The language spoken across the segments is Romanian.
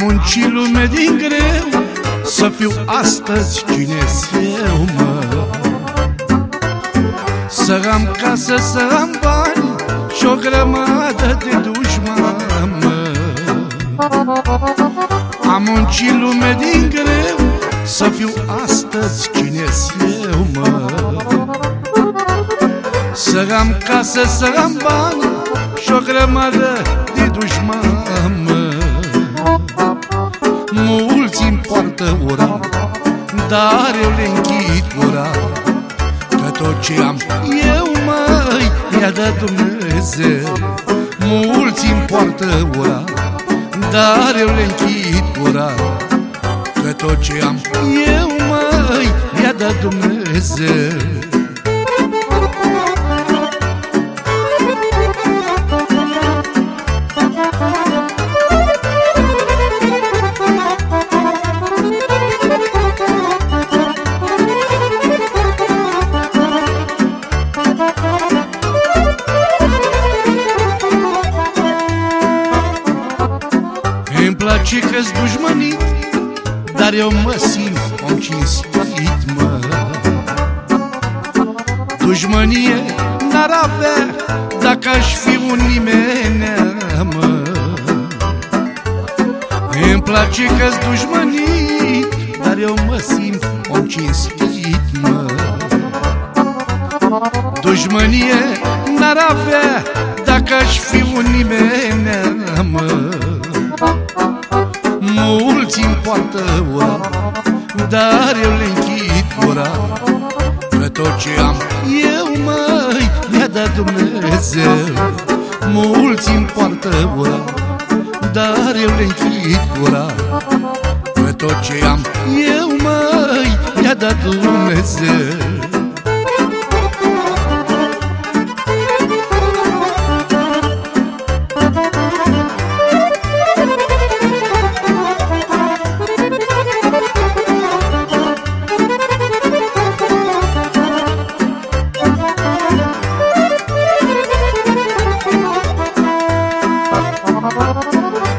muncit lume din greu Să fiu astăzi cine eu, mă. Să am casă, să am bani Și o grămadă de dușman, mă. Am muncit lume din greu Să fiu astăzi cine eu, mă. Să am casă, să am bani Și o grămadă de dușman Dar eu le închid ura Că tot ce am eu, măi Mi-a dat Dumnezeu. Mulți îmi poartă ura Dar eu le închid ura Că tot ce am eu, măi Mi-a dat Dumnezeu Îmi place că-s dușmănit Dar eu mă simt om cinstit, mă. Dușmănie n-ar avea Dacă aș fi un nimeni, mă. Îmi place că-s dușmănit Dar eu mă simt om cinstit, mă. Dușmănie n-ar avea Dacă aș fi un nimeni, mă. Mulți îmi poartă ura Dar eu le închid ura Că tot ce am eu, măi Mi-a dat Dumnezeu. Mulți îmi poartă ura Dar eu le închid ura Că tot ce am eu, măi Mi-a dat Dumnezeu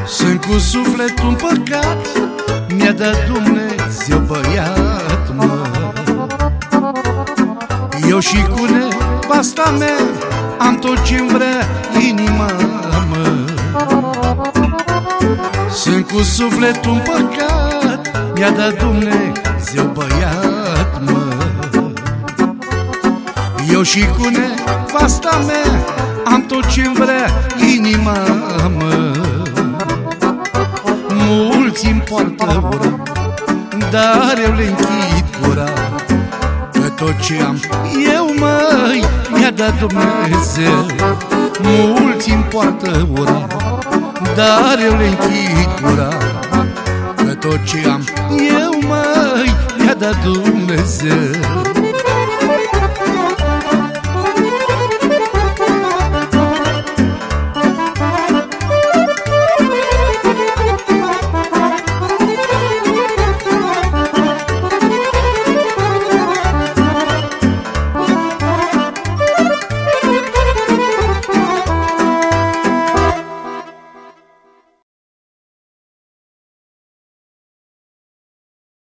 Sunt cu sufletul împăcat Mi-a dat Dumnezeu băiat, mă. Eu și cu nevasta mea Am tot ce-mi vrea inima, mă. Sunt cu sufletul împăcat Mi-a dat Dumnezeu băiat, mă. Eu și cu nevasta mea Am tot ce-mi vrea inima, Dar eu le închid gura Că tot ce am eu, măi Mi-a dat Dumnezeu. Mulți îmi poartă ura Dar eu le închid gura Că tot ce am eu, măi Mi-a dat Dumnezeu